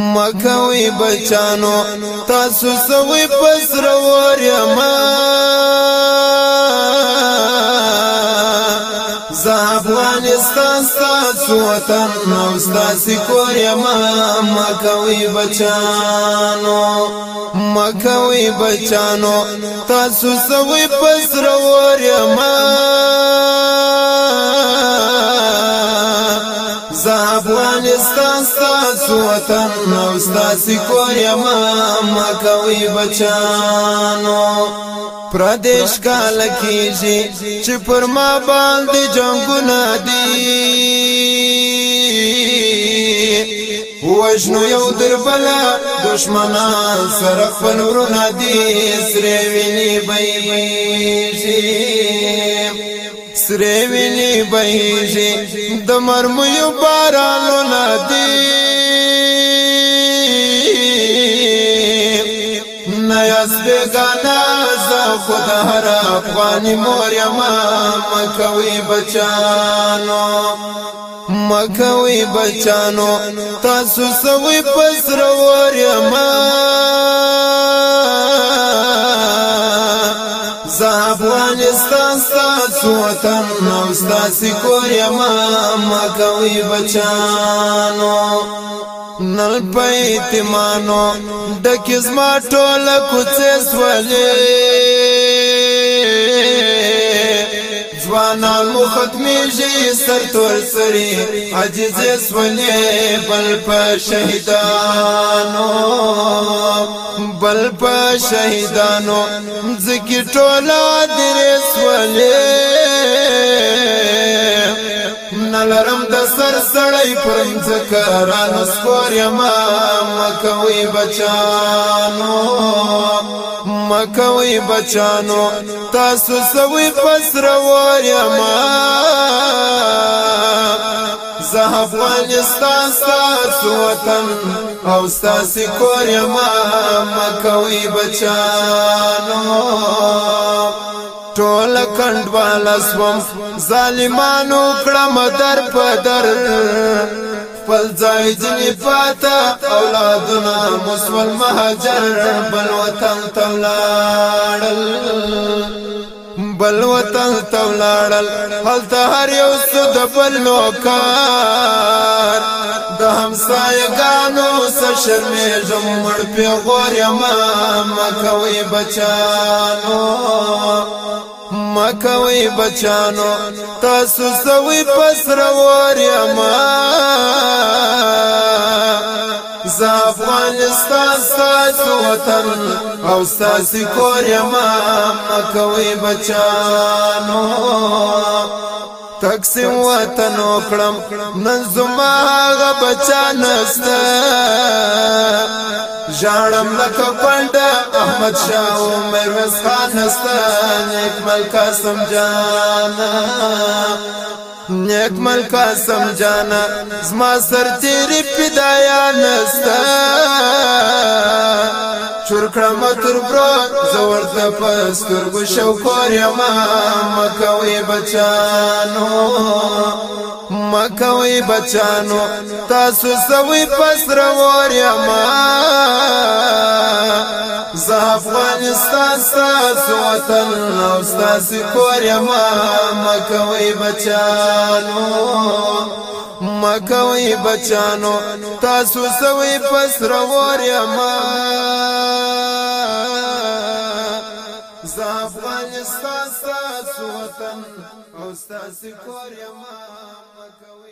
مکوي بچانو تاسو سوي پسر ورما افغانستان تاسو وطن نو تاسو کور یما مکوي بچانو مکوي بچانو تاسو سوي پسر ورما ستا سو وطن نو ستا سکور یما مکوی بچانو پردیش کال کیجی چی پر ما باندی جنگو ندی وژنو یو در بلا دشمنان سره خپل ورونه دي سره ویني بېږي سره ویني بهيږي د مرمیو بارانو ندي نیاز بگانا زا خود هر افغانی موریما مکوی بچانو مکوی بچانو تاسو سوی پسر وریما افغانستان ستاسو وطن نو ستاسو کور یما مکوي بچانو نل پېت مانو د کیسما ټوله کوڅه سولې خاندان مو ختمیږي سر تور سری عجز سولې بل په شهیدانو بل په شهیدانو ذکی ټولا درې سولې لرم د سر سړی پرم ذکرانو سکور یما مکوي بچانو مکوي بچانو تاسو سوي پسر وار یما زه افغانستان ستاسو وطن او ستاسو کور یما مکوي بچانو ټول کندوال اسوم ظالمانو کړم در په در خپل ځای جنې پاتا اولادونه مسلمان مهاجر بل وطن تلاړل بل وطن تولاړل هلته هر یو سود بل لوکار د همسایګانو سره شرمېږم مړ پیغور یم مکوي بچانو مکوي بچانو تاسو سوي پسرور یم ز افغانستان ستاسو وطن او ستاسو کور یما مکوي بچانو تقسیم وطن وکړم نن زما غ بچان است ژړم لکه پند احمد شاه او مروز خان است نیک ملک سمجانا نیک مل قاسم جانا زما سر تیری پیدایا نستا چورکړه متر برو زورت پستر ګو شوکور یما مکوي بچانو مکوي بچانو تاسو سوي پسر ور یما زه افغانستان ستاسو وطن او ستاسو کور یم مکوي بچانو مکوي بچانو تاسو سوي پسر ور یما زافغانستان تاسو وطن او تاسو کور یما مکوي